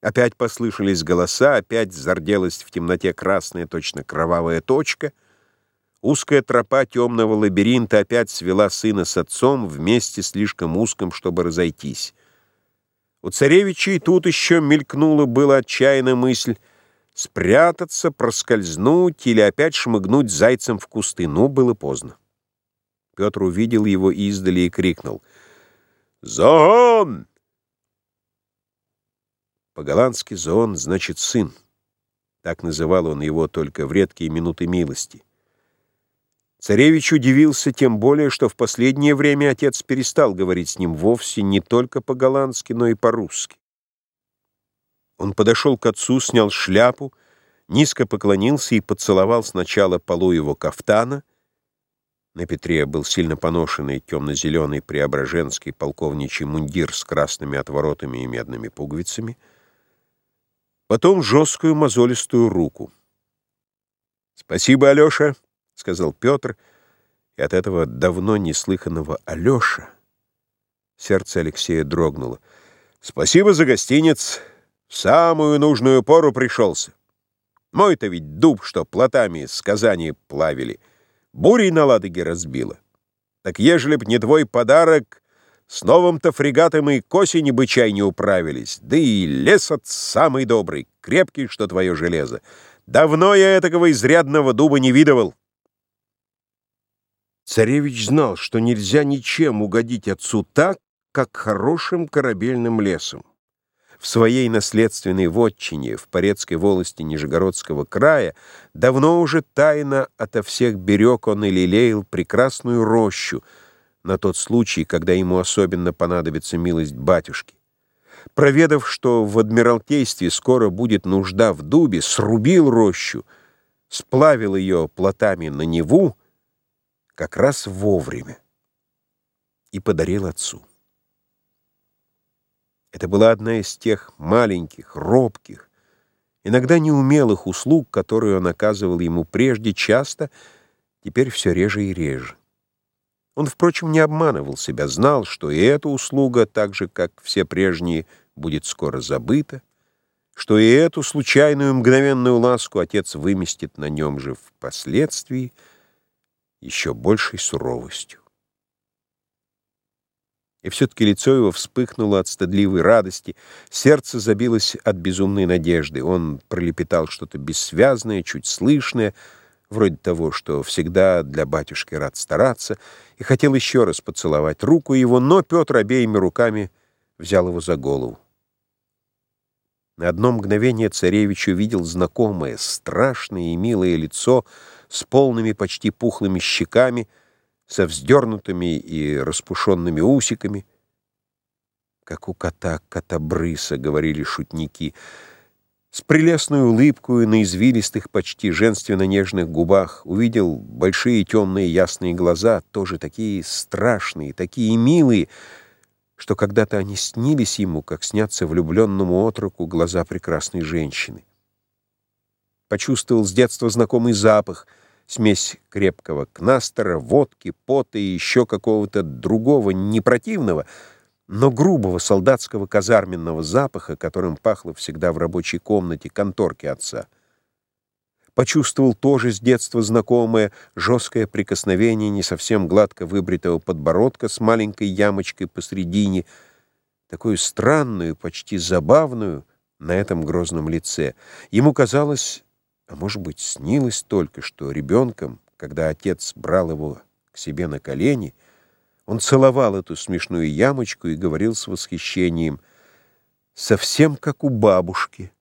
Опять послышались голоса, опять зарделась в темноте красная, точно кровавая точка. Узкая тропа темного лабиринта опять свела сына с отцом вместе слишком узком, чтобы разойтись. У царевича и тут еще мелькнула была отчаянная мысль спрятаться, проскользнуть или опять шмыгнуть зайцем в кусты, но было поздно. Петр увидел его издали и крикнул «Зоон!» По-голландски «зоон» значит «сын». Так называл он его только в редкие минуты милости. Царевич удивился тем более, что в последнее время отец перестал говорить с ним вовсе не только по-голландски, но и по-русски. Он подошел к отцу, снял шляпу, низко поклонился и поцеловал сначала полу его кафтана. На Петре был сильно поношенный темно-зеленый преображенский полковничий мундир с красными отворотами и медными пуговицами — потом жесткую мозолистую руку. «Спасибо, Алеша», — сказал Петр, и от этого давно неслыханного «Алеша» сердце Алексея дрогнуло. «Спасибо за гостиниц. В самую нужную пору пришелся. Мой-то ведь дуб, что плотами с Казани плавили, бурей на Ладоге разбило. Так ежели б не твой подарок, с новым-то фрегатом и к осени бы чай не управились. Да и лес от самый добрый, крепкий, что твое железо. Давно я этакого изрядного дуба не видывал. Царевич знал, что нельзя ничем угодить отцу так, как хорошим корабельным лесом. В своей наследственной вотчине в Порецкой волости Нижегородского края давно уже тайно ото всех берег он и лелеял прекрасную рощу — на тот случай, когда ему особенно понадобится милость батюшки. Проведав, что в Адмиралтействе скоро будет нужда в дубе, срубил рощу, сплавил ее плотами на Неву как раз вовремя и подарил отцу. Это была одна из тех маленьких, робких, иногда неумелых услуг, которые он оказывал ему прежде часто, теперь все реже и реже. Он, впрочем, не обманывал себя, знал, что и эта услуга, так же, как все прежние, будет скоро забыта, что и эту случайную мгновенную ласку отец выместит на нем же впоследствии еще большей суровостью. И все-таки лицо его вспыхнуло от стыдливой радости, сердце забилось от безумной надежды. Он пролепетал что-то бессвязное, чуть слышное, вроде того, что всегда для батюшки рад стараться, и хотел еще раз поцеловать руку его, но Петр обеими руками взял его за голову. На одно мгновение царевич увидел знакомое, страшное и милое лицо с полными, почти пухлыми щеками, со вздернутыми и распушенными усиками. «Как у кота котобрыса», — говорили шутники, — с прелестной улыбкой на извилистых, почти женственно-нежных губах увидел большие темные ясные глаза, тоже такие страшные, такие милые, что когда-то они снились ему, как снятся влюбленному отроку глаза прекрасной женщины. Почувствовал с детства знакомый запах, смесь крепкого кнастера, водки, пота и еще какого-то другого, непротивного, но грубого солдатского казарменного запаха, которым пахло всегда в рабочей комнате конторки отца. Почувствовал тоже с детства знакомое жесткое прикосновение не совсем гладко выбритого подбородка с маленькой ямочкой посредине, такую странную, почти забавную на этом грозном лице. Ему казалось, а может быть, снилось только, что ребенком, когда отец брал его к себе на колени — он целовал эту смешную ямочку и говорил с восхищением, «Совсем как у бабушки».